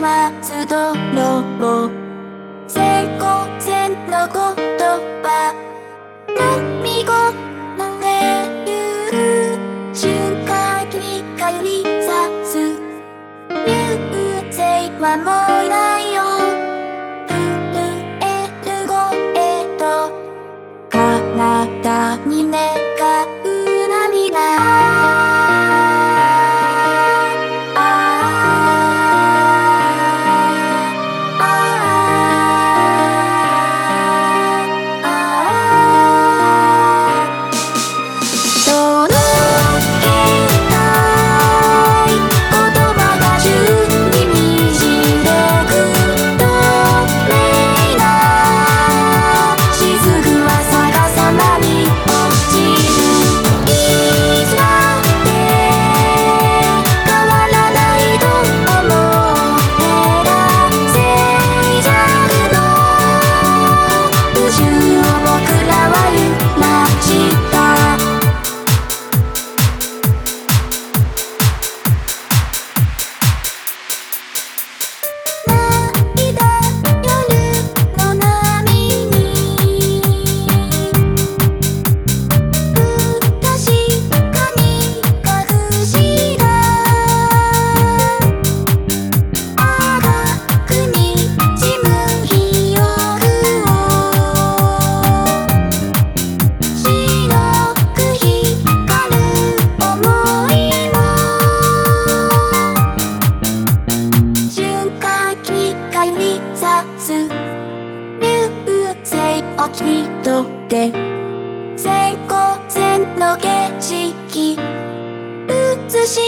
松戸のも成功線の言葉波ごきとって。成功線の景色。映し